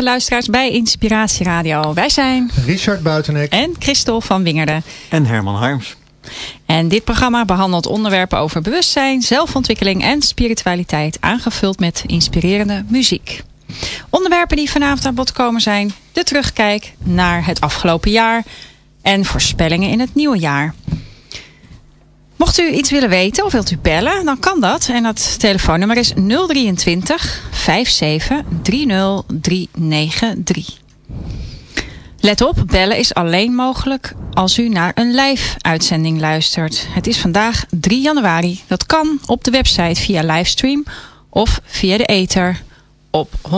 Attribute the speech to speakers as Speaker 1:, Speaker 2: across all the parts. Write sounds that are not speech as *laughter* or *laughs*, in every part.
Speaker 1: beste luisteraars bij Inspiratie Radio. Wij zijn
Speaker 2: Richard Buitenek
Speaker 1: en Christel van Wingerden
Speaker 3: en Herman Harms.
Speaker 1: En dit programma behandelt onderwerpen over bewustzijn, zelfontwikkeling en spiritualiteit, aangevuld met inspirerende muziek. Onderwerpen die vanavond aan bod komen zijn de terugkijk naar het afgelopen jaar en voorspellingen in het nieuwe jaar. Mocht u iets willen weten of wilt u bellen, dan kan dat. En dat telefoonnummer is 023 57 30 393. Let op, bellen is alleen mogelijk als u naar een live uitzending luistert. Het is vandaag 3 januari. Dat kan op de website via livestream of via de ether op 106.9.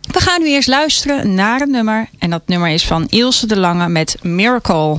Speaker 1: We gaan nu eerst luisteren naar een nummer. En dat nummer is van Ilse de Lange met Miracle.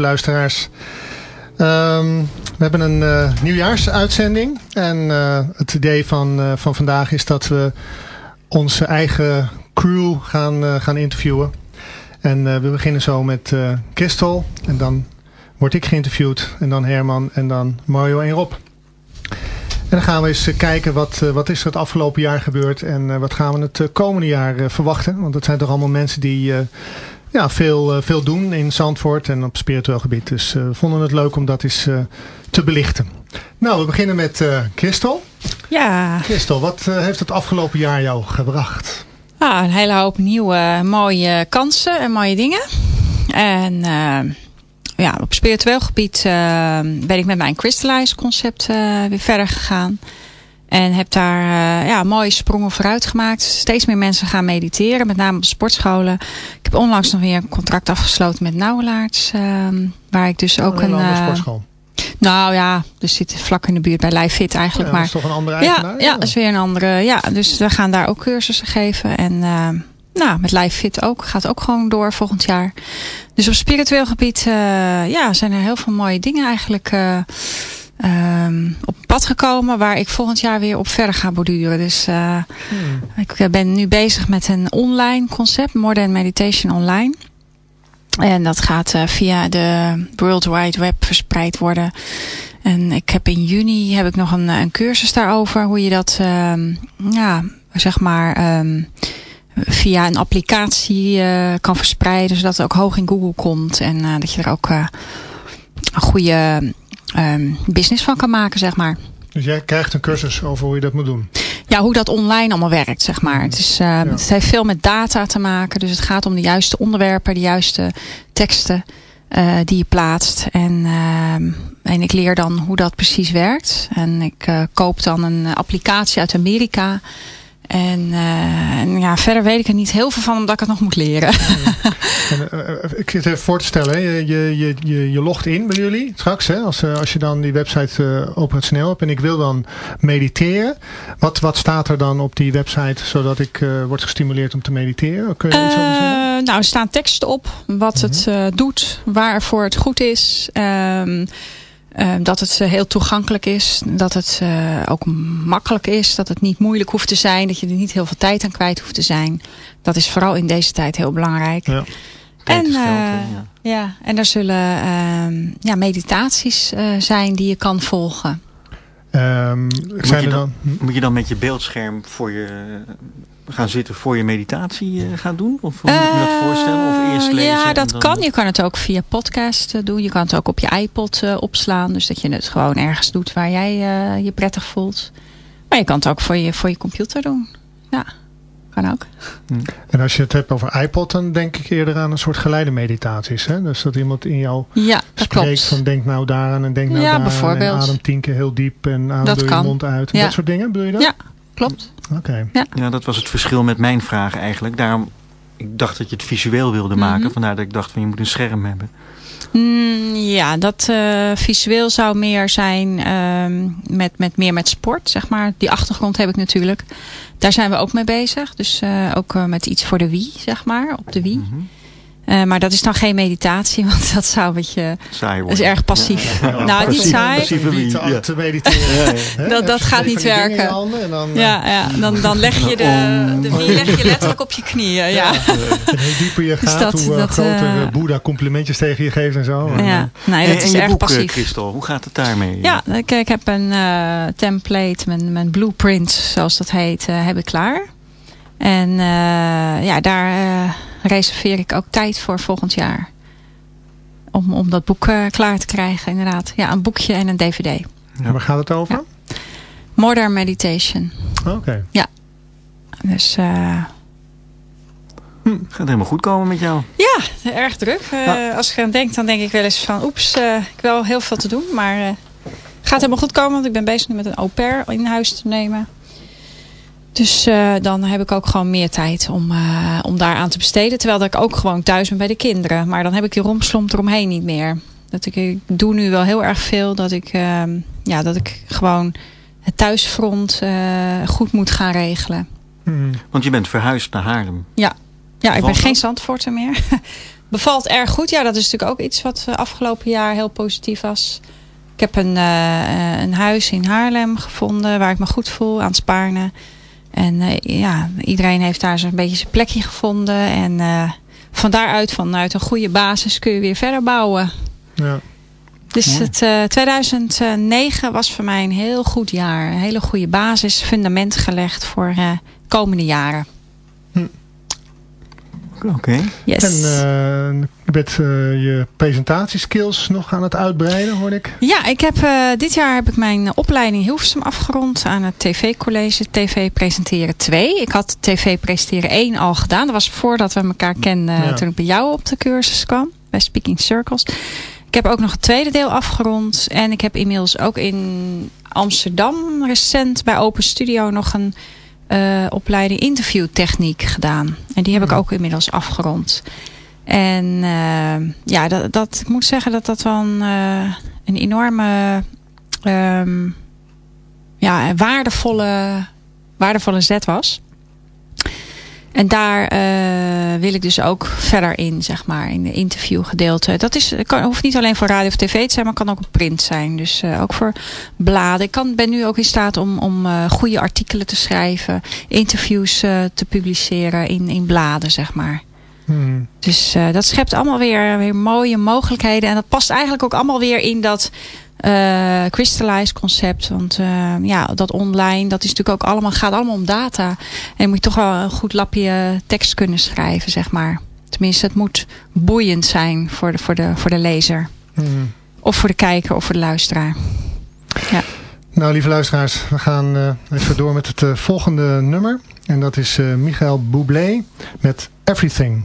Speaker 2: luisteraars. Um, we hebben een uh, nieuwjaarsuitzending. En uh, het idee van, van vandaag is dat we onze eigen crew gaan, gaan interviewen. En we beginnen zo met Christel. En dan word ik geïnterviewd. En dan Herman. En dan Mario en Rob. En dan gaan we eens kijken wat, wat is er het afgelopen jaar gebeurd. En wat gaan we het komende jaar verwachten. Want het zijn toch allemaal mensen die ja, veel, eh, veel doen in Zandvoort en op spiritueel gebied. Dus uh, we vonden het leuk om dat eens uh, te belichten. Nou, we beginnen met Christel.
Speaker 1: Ja.
Speaker 2: Christel, wat heeft het afgelopen jaar jou gebracht?
Speaker 1: Ah, een hele hoop nieuwe mooie kansen en mooie dingen. En ja, op spiritueel gebied ben ik met mijn Crystallize concept weer verder gegaan. En heb daar uh, ja, mooie sprongen vooruit gemaakt. Steeds meer mensen gaan mediteren, met name op sportscholen. Ik heb onlangs nog weer een contract afgesloten met Nauwelaarts. Uh, waar ik dus ook
Speaker 2: een...
Speaker 1: Een
Speaker 2: uh, sportschool?
Speaker 1: Nou ja, dus zit vlak in de buurt bij Live Fit eigenlijk.
Speaker 2: Ja,
Speaker 1: maar,
Speaker 2: dat is toch een andere eigenaar?
Speaker 1: Ja, ja, dat is weer een andere. Ja, dus we gaan daar ook cursussen geven. En uh, nou, met Live Fit ook. Gaat ook gewoon door volgend jaar. Dus op spiritueel gebied uh, ja, zijn er heel veel mooie dingen eigenlijk um, op pad gekomen waar ik volgend jaar weer op verder ga borduren. Dus uh, hmm. ik eh, ben nu bezig met een online concept, Modern Meditation Online. En dat gaat uh, via de World Wide Web verspreid worden. En ik heb in juni heb ik nog een, een cursus daarover. Hoe je dat, uh, ja, zeg maar, um, via een applicatie uh, kan verspreiden. Zodat het ook hoog in Google komt. En dat je er ook een goede um, business van kan maken, zeg maar.
Speaker 2: Dus jij krijgt een cursus over hoe je dat moet doen?
Speaker 1: Ja, hoe dat online allemaal werkt, zeg maar. Het, is, uh, het heeft veel met data te maken. Dus het gaat om de juiste onderwerpen, de juiste teksten uh, die je plaatst. En, uh, en ik leer dan hoe dat precies werkt. En ik uh, koop dan een applicatie uit Amerika... En, uh, en, ja, verder weet ik er niet heel veel van, omdat ik het nog moet leren. *laughs*
Speaker 2: en, uh, ik zit even voor te stellen, je, je, je, je logt in bij jullie straks, hè, als, als je dan die website uh, operationeel hebt en ik wil dan mediteren. Wat, wat staat er dan op die website, zodat ik word gestimuleerd om te mediteren? Kun je iets over zeggen?
Speaker 1: Nou, er staan teksten op, wat -hmm. het doet, waarvoor het goed is. Um, uh, dat het uh, heel toegankelijk is. Dat het uh, ook makkelijk is. Dat het niet moeilijk hoeft te zijn. Dat je er niet heel veel tijd aan kwijt hoeft te zijn. Dat is vooral in deze tijd heel belangrijk. Ja. En, ja. ja. en er zullen ehm, ja, meditaties zijn die je kan volgen.
Speaker 2: Um,
Speaker 3: moet, je dan, moet je dan met je beeldscherm voor je gaan zitten voor je meditatie uh, gaat doen? Of hoe moet je dat voorstellen? Of eerst lezen?
Speaker 1: Ja, dat dan... kan. Je kan het ook via podcast uh, doen. Je kan het ook op je iPod uh, opslaan. Dus dat je het gewoon ergens doet waar jij je prettig voelt. Maar je kan het ook voor je, voor je computer doen. Ja, kan ook.
Speaker 2: Hm. En als je het hebt over iPod, dan denk ik eerder aan een soort geleide meditaties. Hè? Dus dat iemand in jou
Speaker 1: ja,
Speaker 2: spreekt
Speaker 1: klopt.
Speaker 2: van denk nou daaraan en denk nou
Speaker 1: ja,
Speaker 2: daaraan.
Speaker 1: Bijvoorbeeld.
Speaker 2: En adem tien keer heel diep en adem
Speaker 1: dat
Speaker 2: door
Speaker 1: kan.
Speaker 2: je mond uit. En
Speaker 1: ja.
Speaker 2: dat soort dingen, bedoel je dat?
Speaker 1: Ja, klopt.
Speaker 2: Oké. Okay.
Speaker 1: Ja.
Speaker 3: ja, dat was het verschil met mijn vraag eigenlijk. Daarom, ik dacht dat je het visueel wilde maken. Mm -hmm. Vandaar dat ik dacht van je moet een scherm hebben.
Speaker 1: Mm, ja, dat uh, visueel zou meer zijn um, met, met meer met sport, zeg maar. Die achtergrond heb ik natuurlijk. Daar zijn we ook mee bezig. Dus uh, ook uh, met iets voor de Wii, zeg maar, op de Wii. Mm -hmm. Uh, maar dat is dan geen meditatie, *laughs* want dat zou een beetje...
Speaker 3: Saai
Speaker 1: worden. is erg passief. Ja. nou, niet saai.
Speaker 2: Te, te mediteren.
Speaker 1: Ja, dat, dat gaat niet werken.
Speaker 2: Dan,
Speaker 1: ja, ja, dan, dan leg je de, de wie leg je letterlijk op je knieën. Ja.
Speaker 2: En hoe dieper je dus gaat, dus dat, hoe dat, groter uh, Boeddha complimentjes tegen je geeft en zo.
Speaker 1: Ja, nee, dat
Speaker 3: en,
Speaker 1: is
Speaker 3: en
Speaker 1: erg
Speaker 3: boek,
Speaker 1: passief.
Speaker 3: Christel, hoe gaat het daarmee?
Speaker 1: Ja, ik, ik heb een uh, template, mijn, mijn blueprint, zoals dat heet, uh, heb ik klaar. En uh, ja, daar uh, reserveer ik ook tijd voor volgend jaar. Om, om dat boek uh, klaar te krijgen, inderdaad. Ja, een boekje en een dvd.
Speaker 2: Ja, waar gaat het over?
Speaker 1: Ja. Modern Meditation.
Speaker 2: Oké. Okay.
Speaker 1: Ja. Dus...
Speaker 3: Hm, gaat helemaal goed komen met jou.
Speaker 1: Ja, erg druk. Ja. Als ik aan denk, dan denk ik wel eens van... Oeps, ik wil heel veel te doen. Maar gaat helemaal goed komen. Want ik ben bezig met een au pair in huis te nemen. Dus uh, dan heb ik ook gewoon meer tijd om, uh, om daar aan te besteden. Terwijl dat ik ook gewoon thuis ben bij de kinderen. Maar dan heb ik die romslomp eromheen niet meer. Dat ik, ik doe nu wel heel erg veel. Dat ik, uh, ja, dat ik gewoon het thuisfront goed moet gaan regelen.
Speaker 3: Hmm. Want je bent verhuisd naar Haarlem.
Speaker 1: Ja, ja ik ben geen Zandvoorter meer. *laughs* Bevalt erg goed. Ja, dat is natuurlijk ook iets wat afgelopen jaar heel positief was. Ik heb een, een huis in Haarlem gevonden waar ik me goed voel aan het Spaarnen. En uh, ja, iedereen heeft daar zo'n beetje zijn plekje gevonden. En uh, van daaruit, vanuit een goede basis, kun je weer verder bouwen.
Speaker 2: Ja.
Speaker 1: Dus ja. het, uh, 2009 was voor mij een heel goed jaar. Een hele goede basis, fundament gelegd voor komende jaren.
Speaker 2: Hm.
Speaker 3: Oké. Okay.
Speaker 1: Yes.
Speaker 2: En uh, je bent uh, je presentatieskills nog aan het uitbreiden, hoor ik.
Speaker 1: Ja, ik heb, uh, dit jaar heb ik mijn opleiding Hilversum afgerond aan het TV-college TV Presenteren 2. Ik had TV Presenteren 1 al gedaan. Dat was voordat we elkaar kenden ja. toen ik bij jou op de cursus kwam. Bij Speaking Circles. Ik heb ook nog het tweede deel afgerond. En ik heb inmiddels ook in Amsterdam recent bij Open Studio nog een uh, opleiding interviewtechniek gedaan. En die heb ik ook inmiddels afgerond. En uh, ja, dat, dat, ik moet zeggen dat dat wel een, uh, een enorme um, ja, waardevolle, waardevolle zet was. En daar uh, wil ik dus ook verder in, zeg maar, in de interviewgedeelte. Dat is, kan, hoeft niet alleen voor radio of tv te zijn, maar kan ook op print zijn. Dus uh, ook voor bladen. Ik kan, ben nu ook in staat om, om uh, goede artikelen te schrijven, interviews te publiceren in, in bladen, zeg maar.
Speaker 2: Hmm.
Speaker 1: Dus dat schept allemaal weer, weer mooie mogelijkheden. En dat past eigenlijk ook allemaal weer in dat uh, crystallize concept. Want uh, ja, dat online, dat is natuurlijk ook allemaal, gaat allemaal om data. En je moet toch wel een goed lapje tekst kunnen schrijven, zeg maar. Tenminste, het moet boeiend zijn voor de, voor de, voor de lezer.
Speaker 2: Hmm.
Speaker 1: Of voor de kijker of voor de luisteraar. Ja.
Speaker 2: Nou, lieve luisteraars, we gaan uh, even door met het volgende nummer. En dat is Michael Bublé met Everything.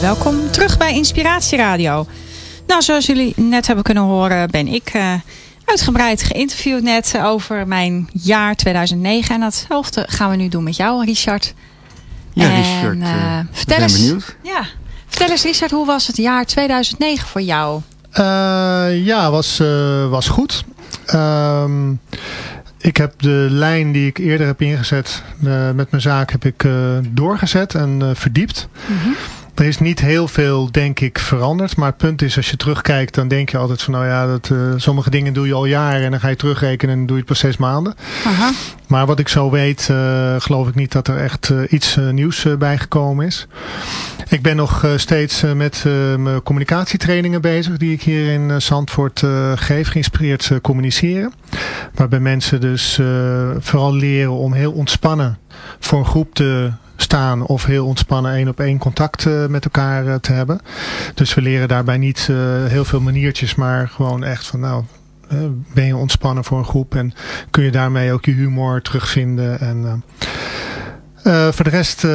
Speaker 1: Welkom terug bij Inspiratie Radio. Nou, zoals jullie net hebben kunnen horen ben ik uh, uitgebreid geïnterviewd net over mijn jaar 2009. En datzelfde gaan we nu doen met jou, Richard.
Speaker 3: Ja, Richard, uh, uh, vertel eens, benieuwd.
Speaker 1: Ja, vertel eens Richard, hoe was het jaar 2009 voor jou?
Speaker 2: ja, was, was goed. Ehm, ik heb de lijn die ik eerder heb ingezet met mijn zaak heb ik doorgezet en verdiept. Mm er is niet heel veel, denk ik, veranderd. Maar het punt is, als je terugkijkt, dan denk je altijd van, nou ja, dat, uh, sommige dingen doe je al jaren en dan ga je terugrekenen en doe je het pas zes maanden. Aha. Maar wat ik zo weet, uh, geloof ik niet dat er echt uh, iets nieuws bijgekomen is. Ik ben nog steeds met mijn communicatietrainingen bezig, die ik hier in Zandvoort geef, geïnspireerd communiceren. Waarbij mensen dus vooral leren om heel ontspannen voor een groep te staan of heel ontspannen één op één contact uh, met elkaar uh, te hebben. Dus we leren daarbij niet uh, heel veel maniertjes, maar gewoon echt van nou, ben je ontspannen voor een groep en kun je daarmee ook je humor terugvinden. En voor de rest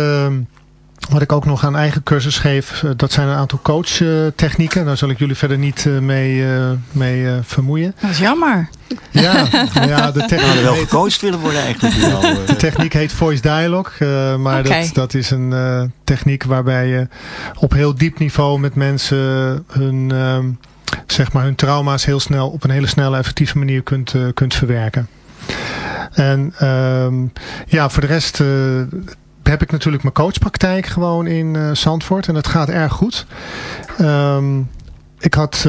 Speaker 2: wat ik ook nog aan eigen cursus geef, dat zijn een aantal coachtechnieken. Daar zal ik jullie verder niet mee, mee vermoeien.
Speaker 1: Dat is jammer.
Speaker 2: Ja, ja de techniek
Speaker 3: nou, wel gecoacht willen worden eigenlijk.
Speaker 2: de eh. techniek heet voice dialogue. Maar dat, dat is een techniek waarbij je op heel diep niveau met mensen hun, uh, zeg maar hun trauma's heel snel op een hele snelle effectieve manier kunt, kunt verwerken. En ehm, ja, voor de rest heb ik natuurlijk mijn coachpraktijk gewoon in Zandvoort. En dat gaat erg goed. Um, ik had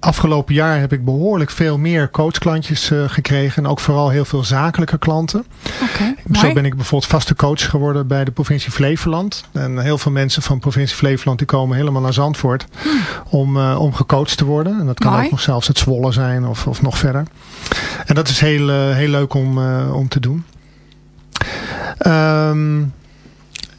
Speaker 2: afgelopen jaar heb ik behoorlijk veel meer coachklantjes uh, gekregen. En ook vooral heel veel zakelijke klanten. Okay, Zo ben ik bijvoorbeeld vaste coach geworden bij de provincie Flevoland. En heel veel mensen van provincie Flevoland die komen helemaal naar Zandvoort hmm. om, uh, om gecoacht te worden. En dat kan ook nog zelfs het Zwolle zijn of, of nog verder. En dat is heel, uh, heel leuk om, om te doen. Um,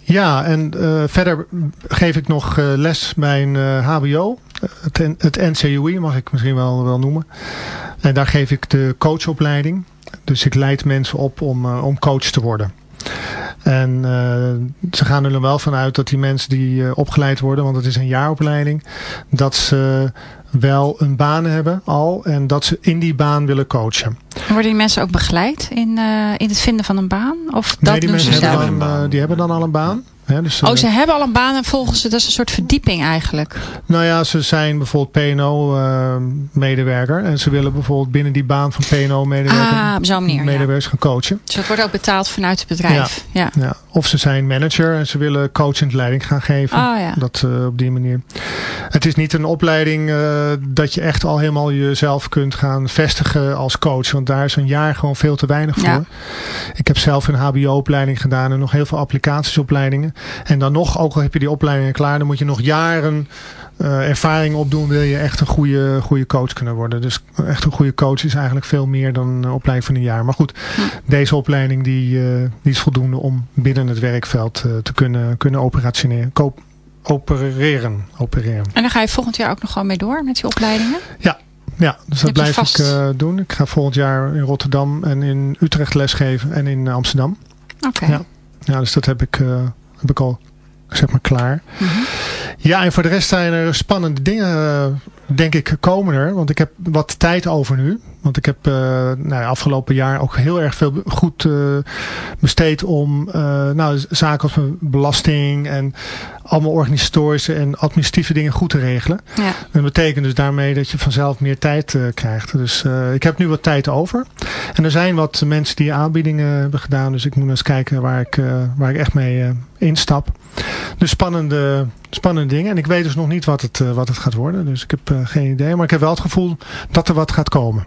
Speaker 2: ja, en uh, verder geef ik nog uh, les bij een uh, hbo. Het, het NCUI mag ik misschien wel, wel noemen. En daar geef ik de coachopleiding. Dus ik leid mensen op om, om coach te worden. En ze gaan er wel vanuit dat die mensen die opgeleid worden, want het is een jaaropleiding, dat ze wel een baan hebben al en dat ze in die baan willen coachen.
Speaker 1: Worden die mensen ook begeleid in, uh, in het vinden van een baan? Of
Speaker 2: dat nee, die mensen hebben dan, uh, die hebben dan al een baan.
Speaker 1: Dus, oh, ze uh, hebben al een baan en volgen ze, dat is een soort verdieping eigenlijk.
Speaker 2: Nou ja, ze zijn bijvoorbeeld PNO-medewerker. en ze willen bijvoorbeeld binnen die baan van PNO-medewerker
Speaker 1: ah, manier,
Speaker 2: medewerkers gaan coachen.
Speaker 1: Dus dat wordt ook betaald vanuit het bedrijf.
Speaker 2: Ja, ja. Of ze zijn manager en ze willen coachend leiding gaan geven.
Speaker 1: Ah, ja.
Speaker 2: Dat op die manier. Het is niet een opleiding dat je echt al helemaal jezelf kunt gaan vestigen als coach. Want daar is een jaar gewoon veel te weinig voor. Ik heb zelf een hbo-opleiding gedaan en nog heel veel applicatiesopleidingen. En dan nog, ook al heb je die opleidingen klaar, dan moet je nog jaren uh, ervaring opdoen, wil je echt een goede, goede coach kunnen worden. Dus echt een goede coach is eigenlijk veel meer dan een opleiding van een jaar. Maar goed, deze opleiding die, uh, die is voldoende om binnen het werkveld uh, te kunnen, kunnen operationeren. Koop, opereren, opereren.
Speaker 1: En dan ga je volgend jaar ook nog gewoon mee door met die opleidingen?
Speaker 2: Ja, ja dus dat blijf ik uh, doen. Ik ga volgend jaar in Rotterdam en in Utrecht lesgeven en in Amsterdam.
Speaker 1: Oké.
Speaker 2: Ja. ja, dus dat heb ik, uh, heb ik al zeg maar klaar. Mm -hmm. Ja, en voor de rest zijn er spannende dingen, denk ik, komen er. Want ik heb wat tijd over nu. Want ik heb uh, nou, afgelopen jaar ook heel erg veel goed uh, besteed om uh, nou, zaken als belasting en allemaal organisatorische en administratieve dingen goed te regelen.
Speaker 1: Ja.
Speaker 2: Dat betekent dus daarmee dat je vanzelf meer tijd krijgt. Dus ik heb nu wat tijd over. En er zijn wat mensen die aanbiedingen hebben gedaan. Dus ik moet eens kijken waar ik, waar ik echt mee instap. Dus spannende, spannende dingen. En ik weet dus nog niet wat het, wat het gaat worden. Dus ik heb geen idee. Maar ik heb wel het gevoel dat er wat gaat komen.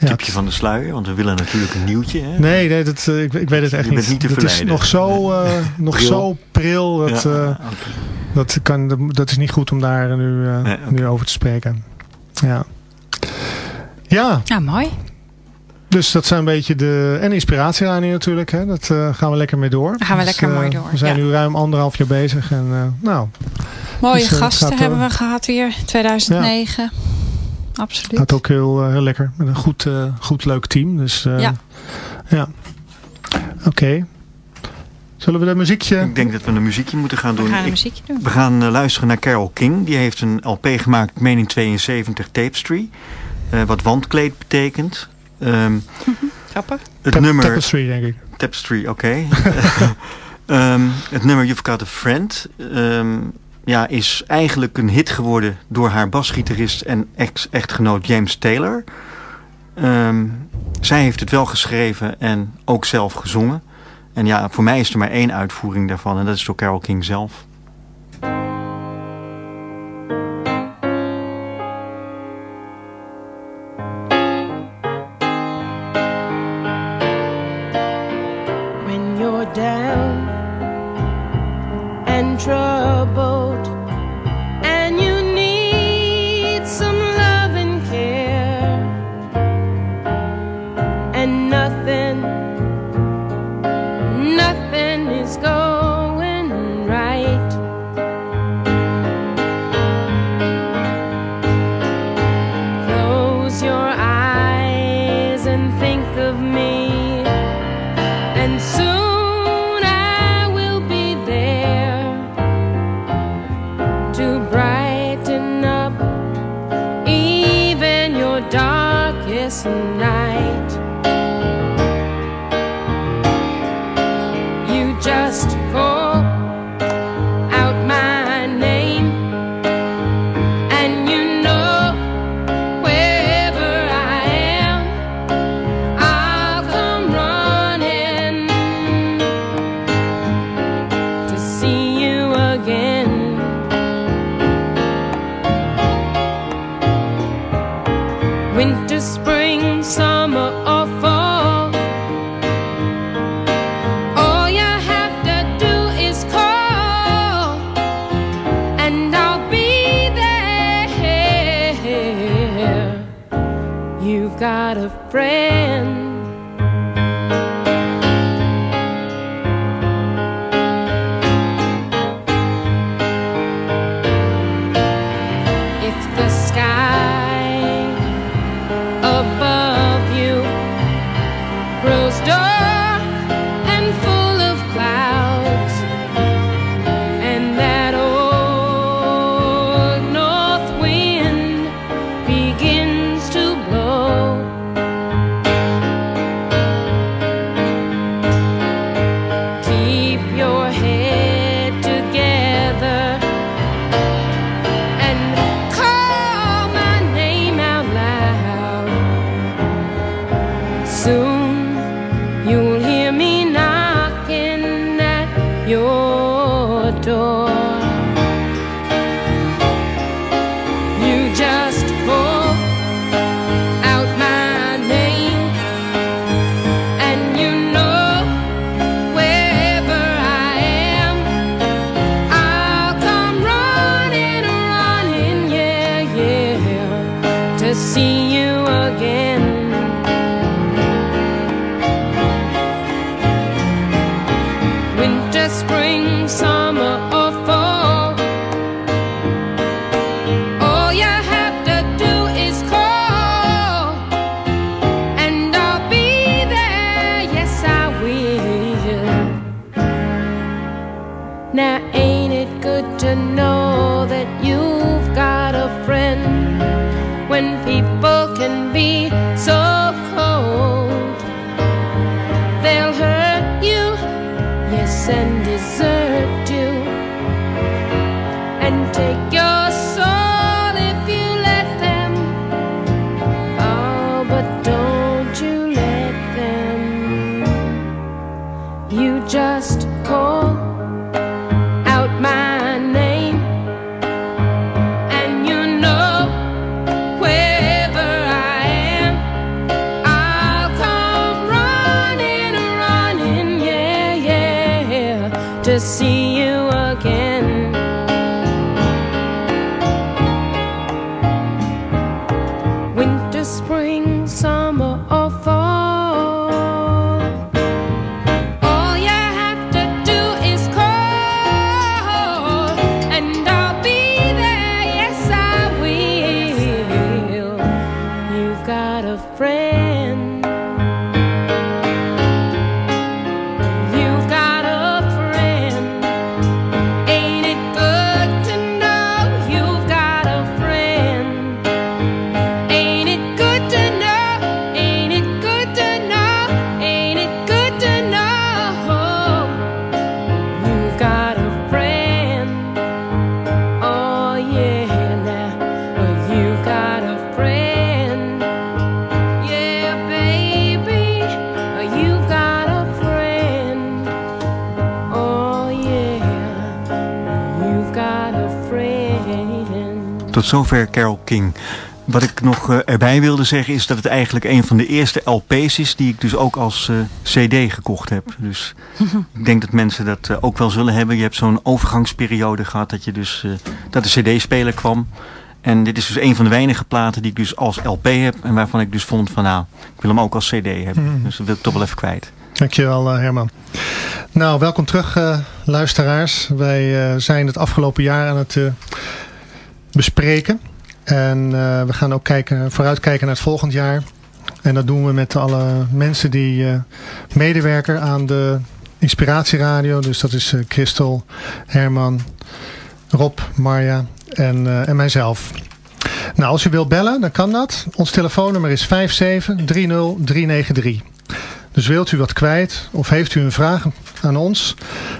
Speaker 4: Ja. Tipje van de sluier, want we willen natuurlijk een nieuwtje. Hè?
Speaker 2: Nee, nee dat, uh, ik, ik weet het echt
Speaker 4: je bent
Speaker 2: niet. het is nog zo, uh, *laughs* nog pril. zo pril. Dat, ja, uh, okay. dat, kan, dat is niet goed om daar nu, nee, okay. nu over te spreken. Ja. Ja.
Speaker 1: Ja, mooi.
Speaker 2: Dus dat zijn een beetje de... En inspiratie natuurlijk. Hè? Dat gaan we lekker mee door.
Speaker 1: Daar gaan we
Speaker 2: dus,
Speaker 1: lekker mooi door.
Speaker 2: We zijn
Speaker 1: ja.
Speaker 2: nu ruim anderhalf jaar bezig. En nou...
Speaker 1: Mooie dus, gasten hebben we gehad weer. 2009. Ja. Absoluut.
Speaker 2: Gaat ook heel, uh, heel lekker. Met een goed, uh, goed leuk team. Dus uh,
Speaker 1: ja.
Speaker 2: ja. Oké. Okay. Zullen we de muziekje...
Speaker 4: Ik denk dat we een muziekje moeten gaan doen.
Speaker 1: We gaan een muziekje doen.
Speaker 4: We gaan luisteren naar Carol King. Die heeft een LP gemaakt, in 72, Tapestry. wat wandkleed betekent. Um, *laughs*
Speaker 1: Grappig.
Speaker 4: Het
Speaker 2: Tap
Speaker 4: nummer...
Speaker 2: Tapestry, denk ik.
Speaker 4: Tapestry, oké. Okay. *laughs* um, *laughs* het nummer You've Got a Friend... Um, ja, is eigenlijk een hit geworden door haar basgitarist en ex-echtgenoot James Taylor. Um, zij heeft het wel geschreven en ook zelf gezongen. En ja, voor mij is er maar één uitvoering daarvan en dat is door Carole King zelf.
Speaker 5: Friend.
Speaker 3: Zover Carol King. Wat ik nog eh, erbij wilde zeggen is dat het eigenlijk een van de eerste LP's is die ik dus ook als eh, CD gekocht heb. Dus *laughs* ik denk dat mensen dat eh, ook wel zullen hebben. Je hebt zo'n overgangsperiode gehad dat, je dus, eh, dat de CD-speler kwam. En dit is dus een van de weinige platen die ik dus als LP heb. En waarvan ik dus vond van nou, ik wil hem ook als CD hebben. Dus dat wil ik toch wel even kwijt.
Speaker 2: Dankjewel eh, Herman. Nou, welkom terug eh, luisteraars. Wij eh, zijn het afgelopen jaar aan het eh, bespreken. En eh, we gaan ook kijken, vooruitkijken naar het volgend jaar. En dat doen we met alle mensen die eh, medewerken aan de Inspiratieradio. Dus dat is eh, Christel, Herman, Rob, Marja en, en mijzelf. Nou, als u wilt bellen, dan kan dat. Ons telefoonnummer is 5730393. Dus wilt u wat kwijt of heeft u een vraag aan ons?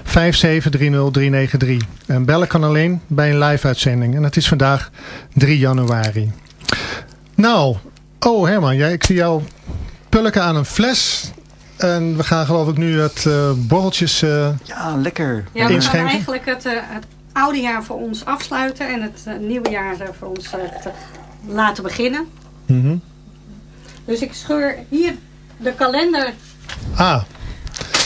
Speaker 2: 5730393. En bellen kan alleen bij een live uitzending. En dat is vandaag 3 januari. Nou, oh Herman, jij, ik zie jou pulken aan een fles. En we gaan geloof ik nu het eh, borreltjes... eh,
Speaker 3: Ja, lekker.
Speaker 6: Ja, we gaan eigenlijk het, eh, het oude jaar voor ons afsluiten en het nieuwe jaar voor ons eh, te laten beginnen.
Speaker 2: mhm.
Speaker 6: Dus ik scheur hier de kalender
Speaker 2: Ah,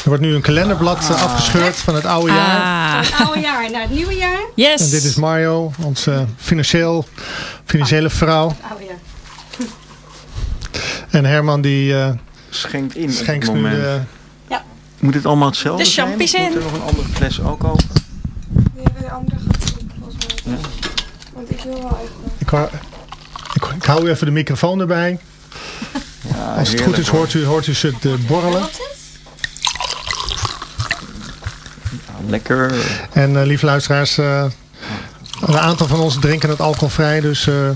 Speaker 2: er wordt nu een kalenderblad eh, afgescheurd van het oude jaar.
Speaker 1: Ah,
Speaker 6: van het oude jaar naar het nieuwe jaar.
Speaker 1: yes.
Speaker 2: En dit is Mario, onze financieel, financiële vrouw.
Speaker 6: Het oude jaar.
Speaker 2: En Herman die eh,
Speaker 3: Schenkt in
Speaker 2: schenkt
Speaker 3: op
Speaker 2: nu
Speaker 3: het moment.
Speaker 2: de...
Speaker 3: Moet het allemaal hetzelfde
Speaker 1: De
Speaker 3: zijn? Moet
Speaker 1: in.
Speaker 3: er nog een andere fles ook open?
Speaker 7: Nee, bij de andere volgens mij. Want ik wil wel even...
Speaker 2: Ik, ik, ik hou even de microfoon erbij.
Speaker 3: Ja,
Speaker 2: Als het goed is hoort u, hoort u ze het, eh, borrelen.
Speaker 3: Lekker.
Speaker 2: En eh lieve luisteraars, eh, een aantal van ons drinken het alcoholvrij. Dus eh,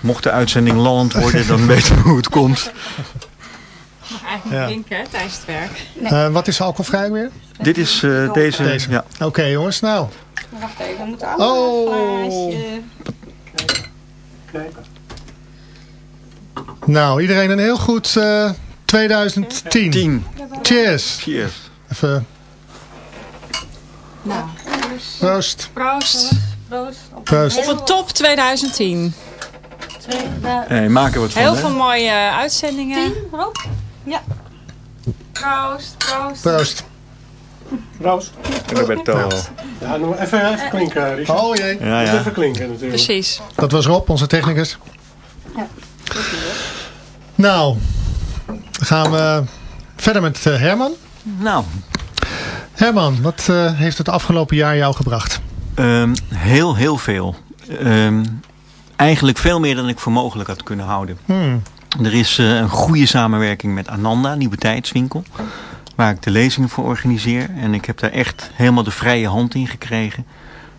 Speaker 3: Mocht de uitzending land worden, dan *laughs* weten we hoe het komt.
Speaker 1: Eigenlijk
Speaker 2: Ja.
Speaker 1: drinken hè, tijdens het werk.
Speaker 2: eh, wat is alcoholvrij weer?
Speaker 3: Dit is eh, deze.
Speaker 2: Deze.
Speaker 3: Ja.
Speaker 2: Oké jongens, nou.
Speaker 6: Wacht even, we moeten allemaal
Speaker 2: Oh.
Speaker 6: een glaasje.
Speaker 2: Nou, iedereen een heel goed eh, 2010.
Speaker 3: 10.
Speaker 2: Cheers.
Speaker 3: Cheers.
Speaker 2: Even
Speaker 6: Nou,
Speaker 2: proost.
Speaker 1: Proost.
Speaker 6: proost. Op
Speaker 2: Proost.
Speaker 1: Op een top 2010.
Speaker 6: twee, nou,
Speaker 3: Hey, maak er wat van.
Speaker 1: Heel
Speaker 3: hè?
Speaker 1: veel mooie eh, uitzendingen.
Speaker 6: tien, Rob?
Speaker 7: Proost, proost.
Speaker 2: Proost.
Speaker 8: Roos.
Speaker 3: Roberto.
Speaker 8: Ja, nog even, even klinken, Richard.
Speaker 2: Oh jee.
Speaker 3: Ja, ja.
Speaker 8: Even klinken natuurlijk.
Speaker 1: Precies.
Speaker 2: Dat was Rob, onze technicus. Nou, dan gaan we verder met eh, Herman.
Speaker 3: Nou,
Speaker 2: Herman, wat eh, heeft het afgelopen jaar jou gebracht?
Speaker 3: ehm, heel, heel veel. Ehm, eigenlijk veel meer dan ik voor mogelijk had kunnen houden.
Speaker 2: Hmm.
Speaker 3: Er is eh, een goede samenwerking met Ananda, Nieuwe Tijdswinkel. waar ik de lezingen voor organiseer. En ik heb daar echt helemaal de vrije hand in gekregen.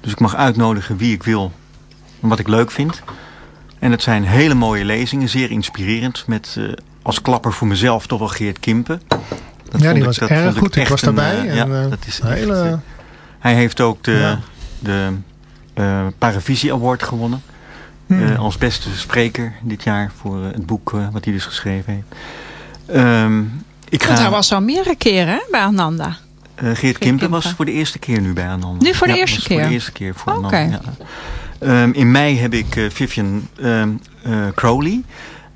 Speaker 3: Dus ik mag uitnodigen wie ik wil en wat ik leuk vind. En het zijn hele mooie lezingen, zeer inspirerend. Met uh, als klapper voor mezelf toch wel Geert Kimpen.
Speaker 2: Dat ja, die was ik, erg goed. Ik, ik was daarbij.
Speaker 3: Uh, en, ja, uh, dat is hele... Echt, hij heeft ook de, ja. de Paravisie Award gewonnen. Hmm. als beste spreker dit jaar voor het boek wat hij dus geschreven heeft. Um,
Speaker 1: ik ga... Want hij was al meerdere keren bij Ananda.
Speaker 3: Uh, Geert, Kimpen was voor de eerste keer nu bij Ananda.
Speaker 1: Nu voor de eerste keer?
Speaker 3: voor de eerste keer voor Ananda, ja. Um, In mei heb ik uh, Vivian um, uh, Crowley.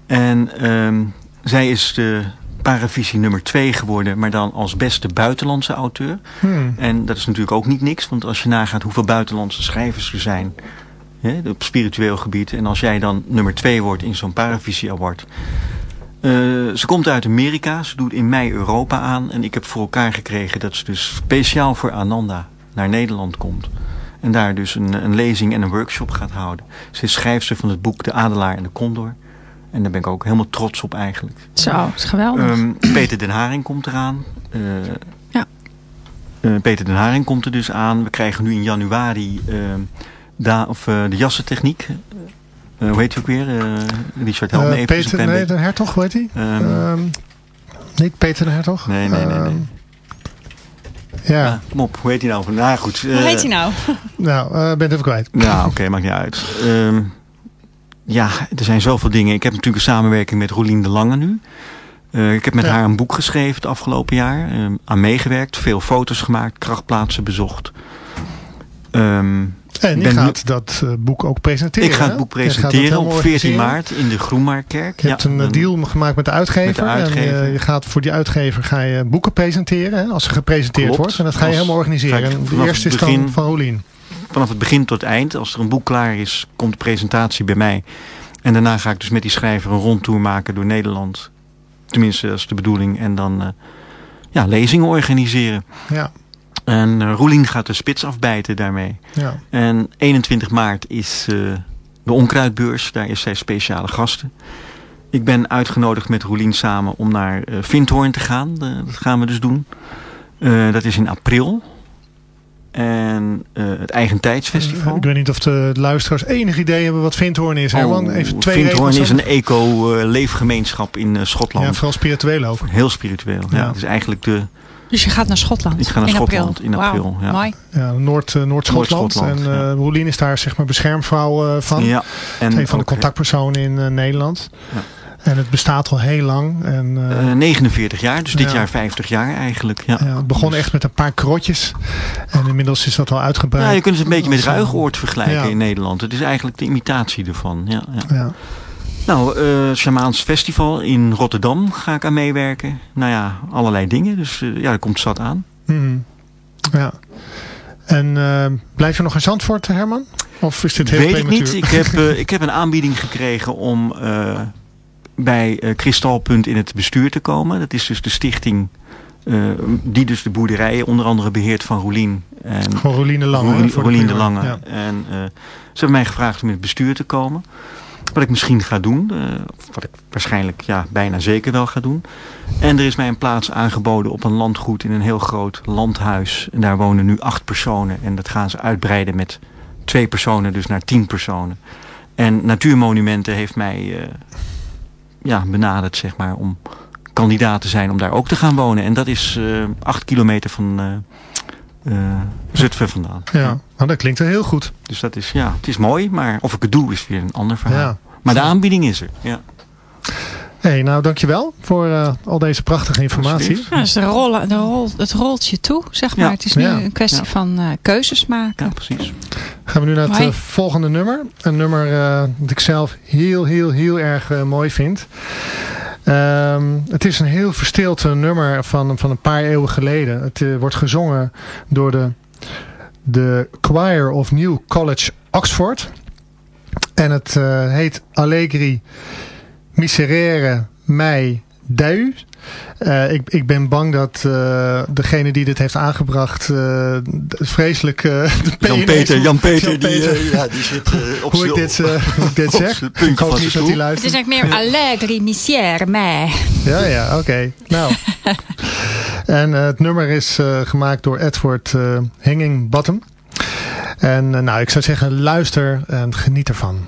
Speaker 3: En um, zij is de Paravisie nummer 2 geworden, maar dan als beste buitenlandse auteur. Hmm. En dat is natuurlijk ook niet niks, want als je nagaat hoeveel buitenlandse schrijvers er zijn hè, op spiritueel gebied. En als jij dan nummer 2 wordt in zo'n Paravisie Award, uh, ze komt uit Amerika. Ze doet in mei Europa aan. En ik heb voor elkaar gekregen dat ze dus speciaal voor Ananda naar Nederland komt. En daar dus een, een lezing en een workshop gaat houden. Ze is schrijfster van het boek De Adelaar en de Condor. En daar ben ik ook helemaal trots op eigenlijk.
Speaker 1: Zo, is geweldig.
Speaker 3: Um, Peter den Haring komt eraan. Uh,
Speaker 1: ja.
Speaker 3: Uh, Peter den Haring komt er dus aan. We krijgen nu in januari da, of, de jassentechniek. Uh, hoe heet hij ook weer? Uh, Richard, even.
Speaker 2: Peter, nee, de Hertog, hoe heet hij? Um, um, niet Peter de Hertog?
Speaker 3: Nee, nee, nee. nee.
Speaker 2: Ja. ja.
Speaker 3: kom op, hoe heet hij nou? Nou goed.
Speaker 1: Uh, hoe heet hij nou? *laughs*
Speaker 2: nou, uh, ben het even kwijt.
Speaker 3: Ja, oké, okay, maakt niet uit. Um, ja, er zijn zoveel dingen. Ik heb natuurlijk een samenwerking met Rolien de Lange nu. Uh, ik heb met ja. haar een boek geschreven het afgelopen jaar. Um, aan meegewerkt, veel foto's gemaakt, krachtplaatsen bezocht. Um,
Speaker 2: en je gaat dat uh, boek ook presenteren.
Speaker 3: Ik ga het boek presenteren op 14 maart in de Groenmarktkerk.
Speaker 2: Je hebt een
Speaker 3: dan,
Speaker 2: deal gemaakt met de uitgever. Met de
Speaker 3: uitgever.
Speaker 2: En, uh, je gaat voor die uitgever ga je boeken presenteren. Als er gepresenteerd
Speaker 3: Klopt.
Speaker 2: wordt. En dat ga je
Speaker 3: als,
Speaker 2: helemaal organiseren. En de eerste is dan van Rolien.
Speaker 3: Vanaf het begin tot het eind. Als er een boek klaar is, komt de presentatie bij mij. En daarna ga ik dus met die schrijver een rondtour maken door Nederland. Tenminste, dat is de bedoeling. En dan ja, lezingen organiseren.
Speaker 2: Ja.
Speaker 3: En uh, Roelien gaat de spits afbijten daarmee.
Speaker 2: Ja.
Speaker 3: En 21 maart is uh, de onkruidbeurs. Daar is zij speciale gasten. Ik ben uitgenodigd met Roelien samen om naar uh, Vindhoorn te gaan. Uh, dat gaan we dus doen. Dat is in april. En het Eigentijdsfestival.
Speaker 2: Ik weet niet of de luisteraars enig idee hebben wat Vindhoorn is.
Speaker 3: Oh,
Speaker 2: Even twee
Speaker 3: Vindhoorn is een eco-leefgemeenschap in Schotland.
Speaker 2: Ja, vooral spiritueel ook.
Speaker 3: Heel spiritueel. Ja. ja. Het is eigenlijk de...
Speaker 1: Dus je gaat naar Schotland?
Speaker 3: Ik ga naar
Speaker 1: in
Speaker 3: Schotland
Speaker 1: april.
Speaker 3: in april.
Speaker 1: Wow.
Speaker 3: Ja.
Speaker 1: Mooi.
Speaker 2: Ja, Noord, uh, Noord-Schotland.
Speaker 3: Noord
Speaker 2: en uh. Roelien is daar zeg maar beschermvrouw uh, van.
Speaker 3: Ja. En
Speaker 2: een van de contactpersonen in uh, Nederland.
Speaker 3: Ja.
Speaker 2: En het bestaat al heel lang. En,
Speaker 3: uh, 49 jaar, dus dit ja. jaar 50 jaar eigenlijk. Ja.
Speaker 2: Ja, het begon
Speaker 3: dus.
Speaker 2: echt met een paar krotjes. En inmiddels is dat al uitgebreid.
Speaker 3: Ja, je kunt het een beetje met ruigoord vergelijken in Nederland. Het is eigenlijk de imitatie ervan. Ja,
Speaker 2: ja.
Speaker 3: Nou, uh, Shamaans Festival in Rotterdam ga ik aan meewerken. Nou ja, allerlei dingen. Dus uh, ja, er komt zat aan.
Speaker 2: Mm. Ja. En uh, blijf je nog in Zandvoort, Herman? Of is dit heel
Speaker 3: Weet
Speaker 2: prematuur?
Speaker 3: ik niet. Ik heb, uh, *laughs* ik heb een aanbieding gekregen om bij Kristalpunt in het bestuur te komen. Dat is dus de stichting uh, die dus de boerderijen onder andere beheert van Roelien. En
Speaker 2: Gewoon Roelien de Lange.
Speaker 3: Roelien, Roelien de Lange.
Speaker 2: Ja.
Speaker 3: En uh, ze hebben mij gevraagd om in het bestuur te komen. Wat ik misschien ga doen. Uh, wat ik waarschijnlijk ja, bijna zeker wel ga doen. En er is mij een plaats aangeboden op een landgoed in een heel groot landhuis. En daar wonen nu acht personen. En dat gaan ze uitbreiden met twee personen, dus naar tien personen. En Natuurmonumenten heeft mij uh, ja, benaderd zeg maar, om kandidaat te zijn om daar ook te gaan wonen. En dat is uh, acht kilometer van Zutphen vandaan.
Speaker 2: Ja, nou, dat klinkt wel heel goed.
Speaker 3: Dus dat is, ja, het is mooi, maar of ik het doe is weer een ander verhaal.
Speaker 2: Ja.
Speaker 3: Maar de aanbieding is er, ja.
Speaker 2: Hey, nou dankjewel voor uh, al deze prachtige informatie.
Speaker 1: Ja, dus de rollen, de rol, het rolt je toe, zeg maar.
Speaker 3: Ja.
Speaker 1: Het is nu
Speaker 2: Ja.
Speaker 1: een kwestie
Speaker 3: Ja.
Speaker 1: van uh, keuzes maken.
Speaker 3: Ja, precies.
Speaker 2: Gaan we nu naar het uh, volgende nummer. Een nummer uh, dat ik zelf heel, heel, heel erg uh, mooi vind. Um, het is een heel verstild nummer van, van een paar eeuwen geleden. Het uh, wordt gezongen door de, de Choir of New College Oxford. En het uh, heet Allegri Miserere Mei Deu. Uh, ik, ik ben bang dat uh, degene die dit heeft aangebracht uh, vreselijk...
Speaker 3: Jan-Peter, Jan-Peter, die, ja, die zit op
Speaker 2: Hoe ik dit, hoe ik dit *laughs* zeg.
Speaker 3: Ik
Speaker 2: hoop niet dat hij luistert.
Speaker 1: Het is eigenlijk meer *laughs* Allegri Missière Mei.
Speaker 2: Ja, ja, oké. Okay. Nou. *laughs* En het nummer is gemaakt door Edward Hanging Bottom. En nou, ik zou zeggen, luister en geniet ervan.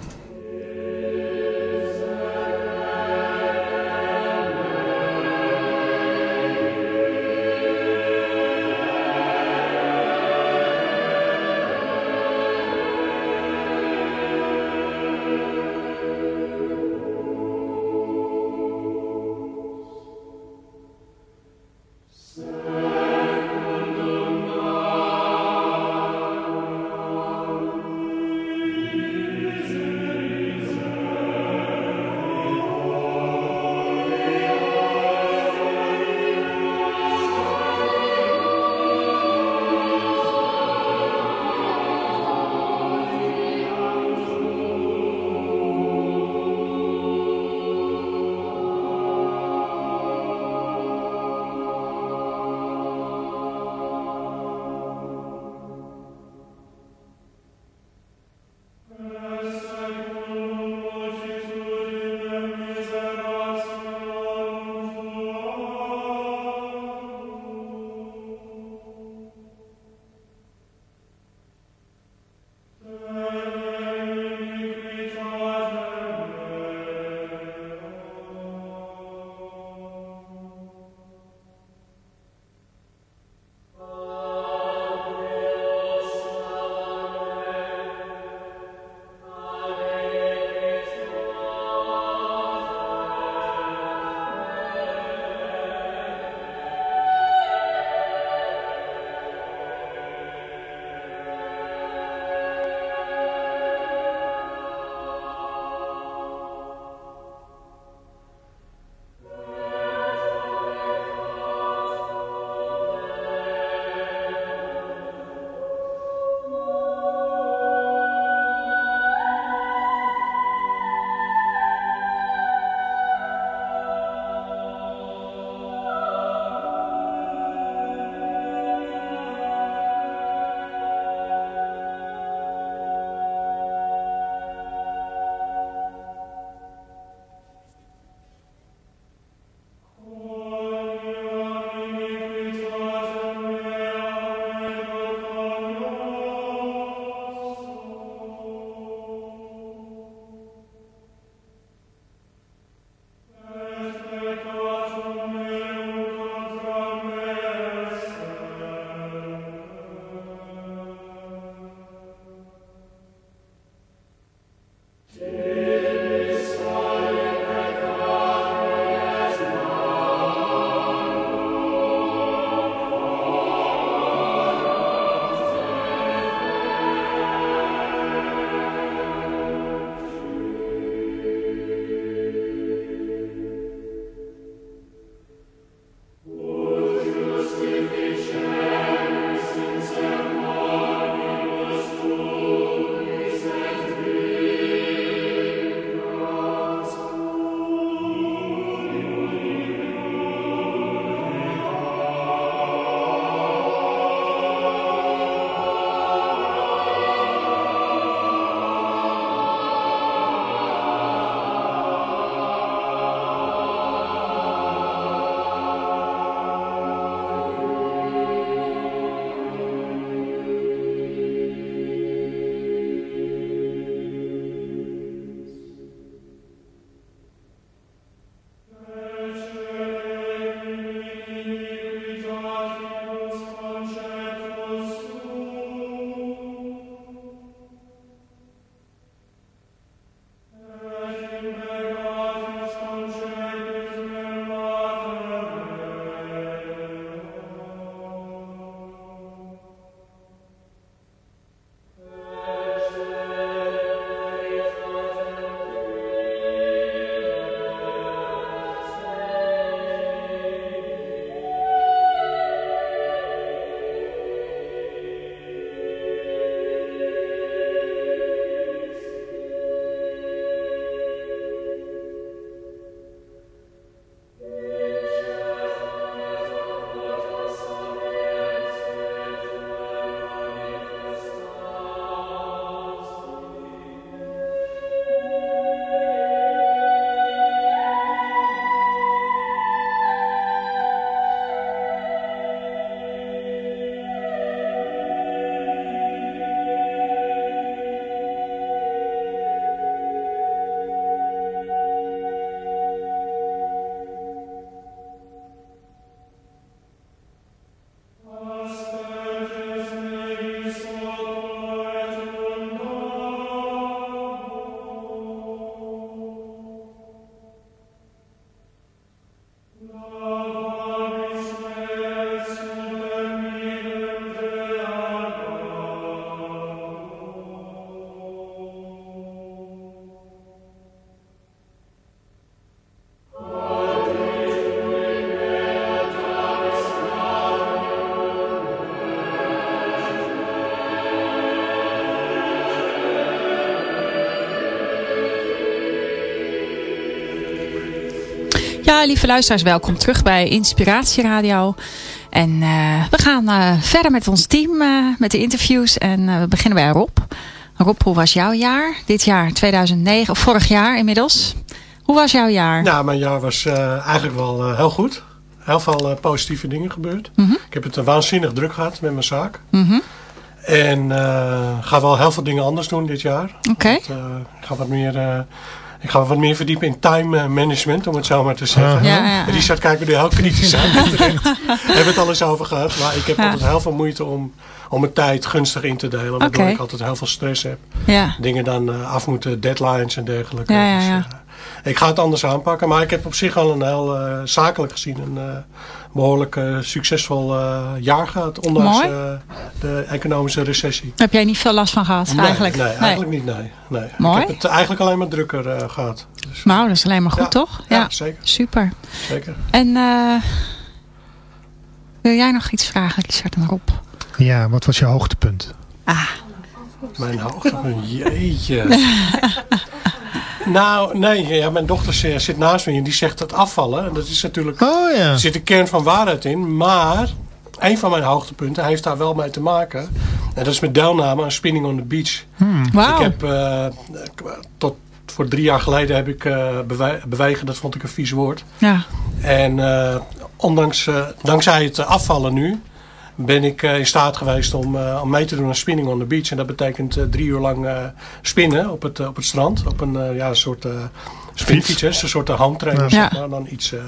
Speaker 1: Ja, lieve luisteraars, welkom terug bij Inspiratie Radio. En uh, we gaan uh, verder met ons team, uh, met de interviews. En we beginnen bij Rob. Rob, hoe was jouw jaar? Dit jaar, 2009, of vorig jaar inmiddels. Hoe was jouw jaar?
Speaker 8: Nou, mijn jaar was eigenlijk wel heel goed. Heel veel positieve dingen gebeurd.
Speaker 1: Mhm.
Speaker 8: -hmm. Ik heb het waanzinnig druk gehad met mijn zaak.
Speaker 1: Mm -hmm.
Speaker 8: En ga wel heel veel dingen anders doen dit jaar.
Speaker 1: Oké. Okay.
Speaker 8: ik ga wat meer... Ik ga wat meer verdiepen in time management, om het zo maar te zeggen.
Speaker 1: Ja, ja.
Speaker 8: Richard kijkt er nu heel kritisch aan. *laughs* Daar hebben het alles over gehad. Maar ik heb altijd heel veel moeite om, om mijn tijd gunstig in te delen. Waardoor ik altijd heel veel stress heb. Dingen dan eh, af moeten, deadlines en dergelijke. Dus, eh, ik ga het anders aanpakken. Maar ik heb op zich al een heel eh, zakelijk gezien een eh, behoorlijk eh, succesvol eh, jaar gehad. Ondanks eh, de economische recessie.
Speaker 1: Heb jij niet veel last van gehad
Speaker 8: Nee,
Speaker 1: eigenlijk?
Speaker 8: Nee, eigenlijk niet. Nee, nee.
Speaker 1: Mooi.
Speaker 8: Ik heb het eigenlijk alleen maar drukker eh, gehad. Dus,
Speaker 1: Nou, dat is alleen maar goed,
Speaker 8: Ja.
Speaker 1: toch?
Speaker 8: ja, zeker.
Speaker 1: Super.
Speaker 8: zeker.
Speaker 1: En eh, wil jij nog iets vragen, Richard en Rob?
Speaker 2: Ja, wat was je hoogtepunt?
Speaker 1: Ah,
Speaker 8: Mijn hoogtepunt, jeetje. *laughs* nou, nee, ja, mijn dochter zi- zit naast me en die zegt dat afvallen. En dat is natuurlijk,
Speaker 2: Oh ja.
Speaker 8: er zit een kern van waarheid in. Maar een van mijn hoogtepunten heeft daar wel mee te maken. En dat is met deelname aan Spinning on the Beach.
Speaker 1: wauw.
Speaker 8: Ik heb eh, tot voor drie jaar geleden heb ik bewe- bewegen, dat vond ik een vies woord.
Speaker 1: Ja.
Speaker 8: En eh, ondanks, dankzij het afvallen nu ben ik eh, in staat geweest om, eh, om mee te doen aan spinning on the beach. En dat betekent eh, drie uur lang eh, spinnen op het, op het strand. Op een eh, ja, een soort eh spinfiets, hè. een soort uh, handtrainer.
Speaker 1: Ja.
Speaker 8: Zeg maar. Dan iets, eh,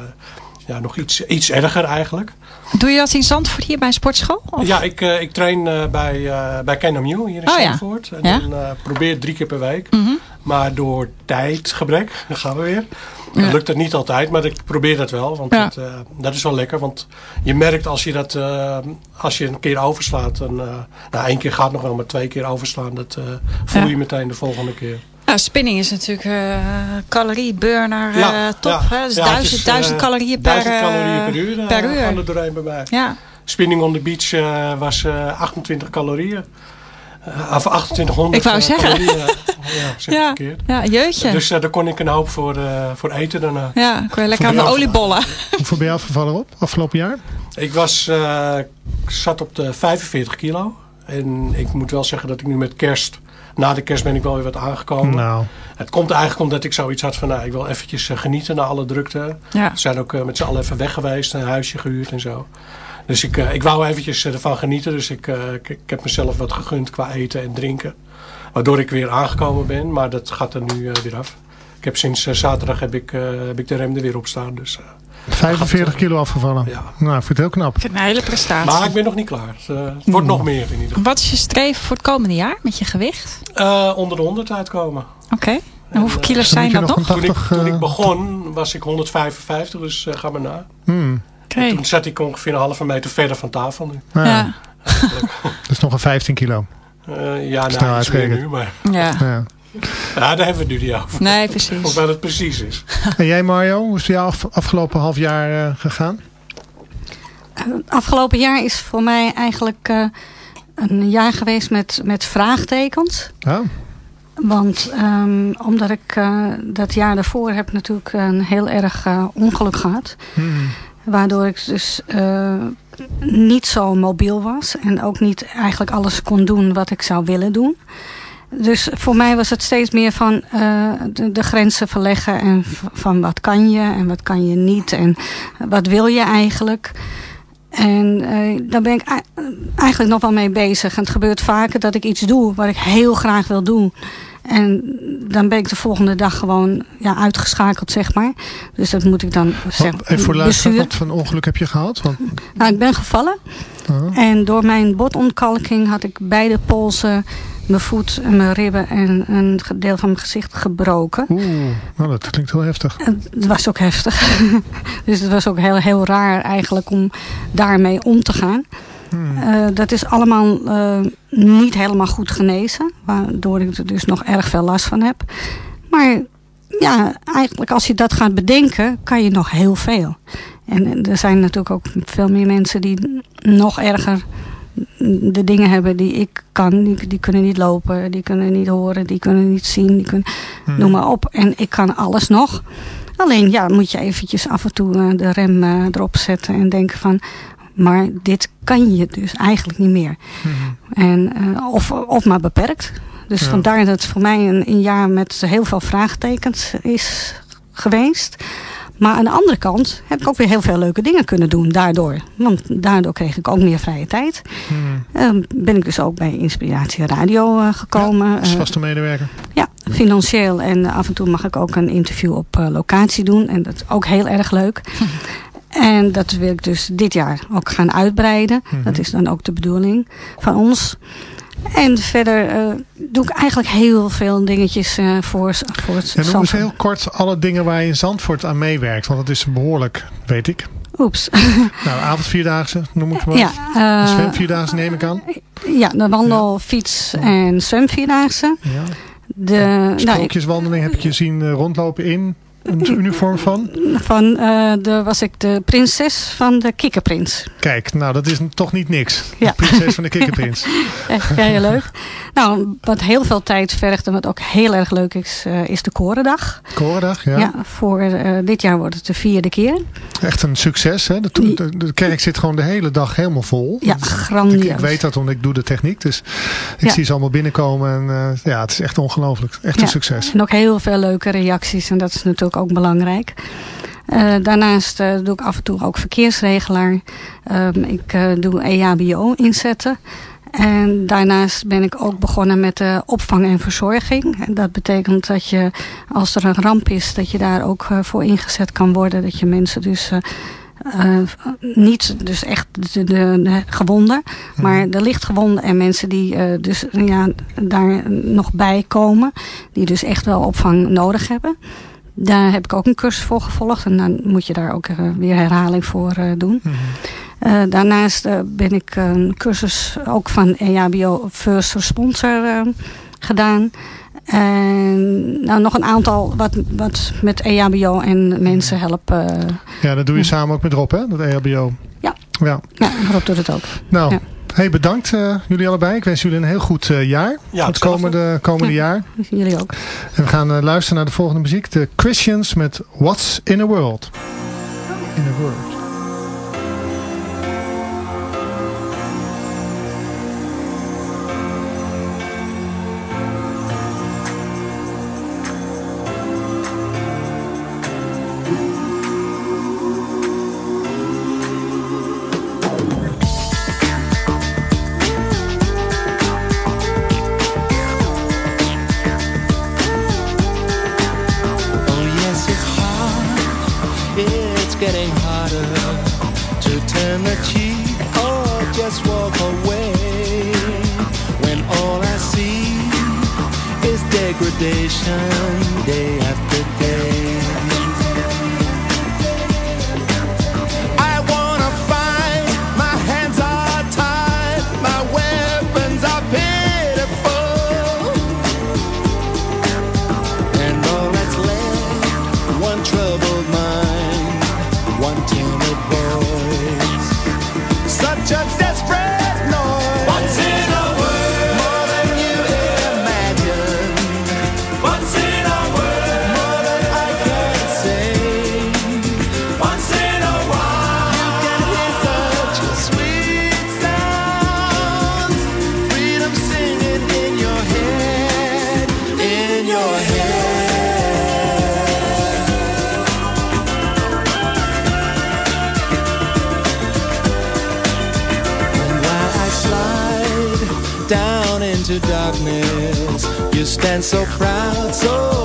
Speaker 8: ja, nog iets, iets erger eigenlijk.
Speaker 1: Doe je dat in Zandvoort hier bij een sportschool? Of?
Speaker 8: Ja, ik, eh, ik train eh, bij, eh bij hier in
Speaker 1: Oh ja.
Speaker 8: Zandvoort. En
Speaker 1: Ja.
Speaker 8: dan eh, probeer drie keer per week.
Speaker 1: Mhm.
Speaker 8: Maar door tijdgebrek, *laughs* dan gaan we weer.
Speaker 1: Ja.
Speaker 8: Lukt het niet altijd, maar ik probeer dat wel. Want
Speaker 1: Ja.
Speaker 8: het, eh, dat is wel lekker. Want je merkt als je dat eh, als je een keer overslaat. Dan, eh nou, één keer gaat nog wel, maar twee keer overslaan. Dat voel
Speaker 1: Ja.
Speaker 8: je meteen de volgende keer.
Speaker 1: Ja, spinning is natuurlijk eh calorieburner
Speaker 8: Ja,
Speaker 1: top. Hè? Dus duizend, calorieën per,
Speaker 8: Duizend calorieën per uur,
Speaker 1: per uur.
Speaker 8: gaan er doorheen bij mij.
Speaker 1: Ja.
Speaker 8: Spinning on the beach was eh 28 calorieën. Eh, of 2800
Speaker 1: Ik wou
Speaker 8: eh,
Speaker 1: zeggen.
Speaker 8: calorieën. ja, *laughs* zeg
Speaker 1: Ja.
Speaker 8: verkeerd.
Speaker 1: ja, jeutje.
Speaker 8: Dus eh, daar kon ik een hoop voor, eh, voor eten daarna.
Speaker 1: ja, ik wil lekker aan de oliebollen. *laughs*
Speaker 2: Hoeveel ben je afgevallen op afgelopen jaar?
Speaker 8: Ik was, eh, zat op de 45 kilo. En ik moet wel zeggen dat ik nu met kerst... Na de kerst ben ik wel weer wat aangekomen.
Speaker 2: Nou,
Speaker 8: Het komt eigenlijk omdat ik zoiets had van... Nou, ik wil eventjes eh, genieten na alle drukte.
Speaker 1: Ja.
Speaker 8: We zijn ook eh, met z'n allen even weg geweest. Een huisje gehuurd en zo. Dus ik, eh, ik wou eventjes eh, ervan genieten. Dus ik, eh, ik, ik heb mezelf wat gegund qua eten en drinken. Waardoor ik weer aangekomen ben. Maar dat gaat er nu eh, weer af. Ik heb sinds zaterdag heb ik, eh, heb ik de rem er weer op staan. Dus, eh,
Speaker 2: 45 kilo afgevallen.
Speaker 8: Ja.
Speaker 2: Nou, ik vind het heel knap.
Speaker 1: Ik vind het een hele prestatie.
Speaker 8: maar ik ben nog niet klaar. Het, het wordt nog meer in ieder geval.
Speaker 1: Wat is je streven voor het komende jaar met je gewicht?
Speaker 8: Eh, onder de 100 uitkomen.
Speaker 1: Oké. En hoeveel kilo's zijn dat
Speaker 2: je
Speaker 1: nog?
Speaker 8: Toen ik,
Speaker 2: 80,
Speaker 8: toen ik begon was ik 155, dus ga maar na.
Speaker 2: Hmm,
Speaker 8: En toen zat ik ongeveer een halve meter verder van tafel nu.
Speaker 2: nou,
Speaker 1: Ja. *laughs*
Speaker 2: Dat is nog een 15 kilo.
Speaker 8: Eh, ja,
Speaker 2: Snel
Speaker 8: nou, meer
Speaker 2: uitrekenen.
Speaker 8: nu, maar
Speaker 1: ja.
Speaker 2: Ja.
Speaker 8: ja, daar hebben we het nu niet over.
Speaker 1: Nee,
Speaker 8: Of
Speaker 1: precies.
Speaker 8: wel het precies is. *laughs*
Speaker 2: En jij Mario, hoe is het jou af, afgelopen half jaar eh, gegaan?
Speaker 6: Het afgelopen jaar is voor mij eigenlijk eh, een jaar geweest met, met vraagtekens.
Speaker 2: Oh,
Speaker 6: Want ehm, omdat ik eh, dat jaar daarvoor heb natuurlijk een heel erg eh, ongeluk gehad.
Speaker 2: hmm.
Speaker 6: Waardoor ik dus eh, niet zo mobiel was. En ook niet eigenlijk alles kon doen wat ik zou willen doen. Dus voor mij was het steeds meer van eh, de, grenzen verleggen. En van wat kan je en wat kan je niet. En wat wil je eigenlijk. En eh, daar ben ik ei- eigenlijk nog wel mee bezig. Het gebeurt vaker dat ik iets doe wat ik heel graag wil doen. En dan ben ik de volgende dag gewoon ja, uitgeschakeld, zeg maar. Dus dat moet ik dan.
Speaker 2: Wat- Even voor luisteren, wat voor ongeluk heb je gehad? Want,
Speaker 6: Nou, ik ben gevallen.
Speaker 2: oh,
Speaker 6: En door mijn botontkalking had ik beide polsen, mijn voet en mijn ribben en een deel van mijn gezicht gebroken.
Speaker 2: Oeh, nou, dat klinkt heel heftig.
Speaker 6: En Het was ook heftig. *laughs* dus het was ook heel, heel raar eigenlijk om daarmee om te gaan.
Speaker 2: Hmm.
Speaker 6: Eh, dat is allemaal eh, niet helemaal goed genezen. Waardoor ik er dus nog erg veel last van heb. Maar ja, eigenlijk als je dat gaat bedenken, kan je nog heel veel. En er zijn natuurlijk ook veel meer mensen die nog erger de dingen hebben die ik kan. Die, die kunnen niet lopen, die kunnen niet horen, die kunnen niet zien. Die kunnen,
Speaker 2: Hmm.
Speaker 6: Noem maar op. En ik kan alles nog. Alleen ja, moet je eventjes af en toe eh, de rem erop zetten en denken van... Maar dit kan je dus eigenlijk niet meer. En, eh, of, of maar beperkt. Dus
Speaker 2: Ja.
Speaker 6: vandaar dat het voor mij een, een jaar met heel veel vraagtekens is geweest. Maar aan de andere kant heb ik ook weer heel veel leuke dingen kunnen doen daardoor. Want daardoor kreeg ik ook meer vrije tijd.
Speaker 2: Hmm.
Speaker 6: Ehm, ben ik dus ook bij Inspiratie Radio eh, gekomen.
Speaker 2: Als
Speaker 6: Eh,
Speaker 2: vaste medewerker.
Speaker 6: ja, financieel. En af en toe mag ik ook een interview op locatie doen. En dat is ook heel erg leuk. *laughs* en dat wil ik dus dit jaar ook gaan uitbreiden.
Speaker 2: Mhm.
Speaker 6: Dat is dan ook de bedoeling van ons. En verder eh, doe ik eigenlijk heel veel dingetjes eh, voor, voor het
Speaker 2: En noem eens heel kort alle dingen waar je in Zandvoort aan meewerkt. Want dat is behoorlijk, weet ik.
Speaker 6: Oeps. *laughs*
Speaker 2: Nou, avondvierdaagse noem ik maar.
Speaker 6: ja, eh,
Speaker 2: zwemvierdaagse neem ik aan.
Speaker 6: ja, de wandel, fiets en zwemvierdaagse.
Speaker 2: Ja.
Speaker 6: De, nou, ik-
Speaker 2: Sprookjeswandeling heb ik je zien rondlopen in een uniform van.
Speaker 6: van, eh, de, was ik de prinses van de kikkerprins.
Speaker 2: Kijk, nou dat is toch niet niks.
Speaker 6: Ja.
Speaker 2: De prinses van de *laughs* kikkerprins.
Speaker 6: Echt heel leuk. Nou, wat heel veel tijd vergt en wat ook heel erg leuk is, eh, is de Korendag.
Speaker 2: Korendag, ja.
Speaker 6: Ja, voor eh, dit jaar wordt het de vierde keer.
Speaker 2: Echt een succes. Hè? De, de, de kerk zit gewoon de hele dag helemaal vol.
Speaker 6: Ja,
Speaker 2: Dat-
Speaker 6: grandioos.
Speaker 2: Ik, ik weet dat, want ik doe de techniek. Dus ik
Speaker 6: Ja.
Speaker 2: zie ze allemaal binnenkomen. En ja, het is echt ongelooflijk. Echt een succes.
Speaker 6: En ook heel veel leuke reacties en dat is natuurlijk ook belangrijk. Eh, daarnaast eh, doe ik af en toe ook verkeersregelaar. Ehm, ik eh, doe EHBO inzetten. En daarnaast ben ik ook begonnen met de opvang en verzorging. En dat betekent dat je, als er een ramp is, dat je daar ook voor ingezet kan worden. Dat je mensen dus... niet dus echt de, de, de gewonden, maar de lichtgewonden en mensen die dus ja, daar nog bij komen, die dus echt wel opvang nodig hebben. Daar heb ik ook een cursus voor gevolgd en dan moet je daar ook weer herhaling voor eh, doen. Eh, daarnaast eh, ben ik een cursus ook van EHBO First Responsor gedaan. En nou, nog een aantal wat, wat met EHBO en mensen helpen.
Speaker 2: Ja, dat doe je samen ook met Rob, hè? Dat EHBO.
Speaker 6: Ja.
Speaker 2: ja.
Speaker 6: Ja, Rob doet het ook.
Speaker 2: Nou,
Speaker 6: Ja.
Speaker 2: Hey, bedankt eh, jullie allebei. Ik wens jullie een heel goed eh, jaar.
Speaker 8: Ja,
Speaker 2: het komende, komende
Speaker 6: Ja.
Speaker 2: jaar.
Speaker 6: Jullie ook.
Speaker 2: En we gaan eh, luisteren naar de volgende muziek. De Christians met What's in a World. In a World.
Speaker 9: Stand so proud, so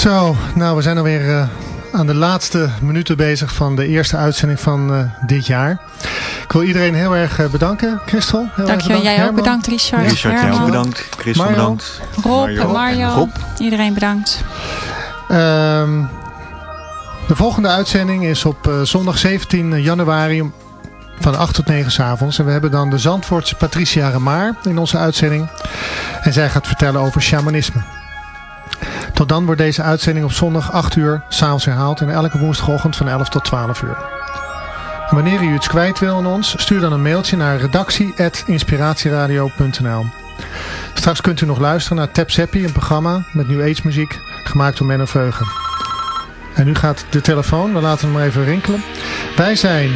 Speaker 2: Zo, nou we zijn alweer uh, aan de laatste minuten bezig van de eerste uitzending van uh, dit jaar. Ik wil iedereen heel erg uh, bedanken. Christel, heel
Speaker 1: Dank
Speaker 2: erg bedankt.
Speaker 1: jij ook
Speaker 2: Herman.
Speaker 1: bedankt Richard.
Speaker 3: Richard, jij ook bedankt. Christel
Speaker 2: Mario.
Speaker 3: bedankt.
Speaker 1: Rob
Speaker 3: Mario.
Speaker 1: en Mario.
Speaker 3: En Rob.
Speaker 1: Iedereen bedankt.
Speaker 2: Ehm, de volgende uitzending is op eh, zondag 17 januari om- van 8 tot 9 s avonds. En we hebben dan de Zandvoortse Patricia Remaar in onze uitzending. En zij gaat vertellen over shamanisme. Tot dan wordt deze uitzending op zondag 8 uur s'avonds herhaald. En elke woensdagochtend van 11 tot 12 uur. Wanneer u iets kwijt wil aan ons, stuur dan een mailtje naar redactie.inspiratieradio.nl Straks kunt u nog luisteren naar Tap Seppi, een programma met New Age muziek, gemaakt door Menno Veugen. En nu gaat de telefoon, we laten hem maar even rinkelen. Wij zijn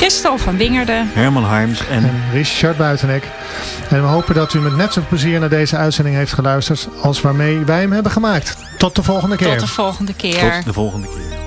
Speaker 1: Christel van Wingerden.
Speaker 3: Herman Harms en
Speaker 2: en Richard Buitenek. En we hopen dat u met net zoveel plezier naar deze uitzending heeft geluisterd als waarmee wij hem hebben gemaakt. Tot de volgende keer.
Speaker 1: Tot de volgende keer.
Speaker 3: tot de volgende keer.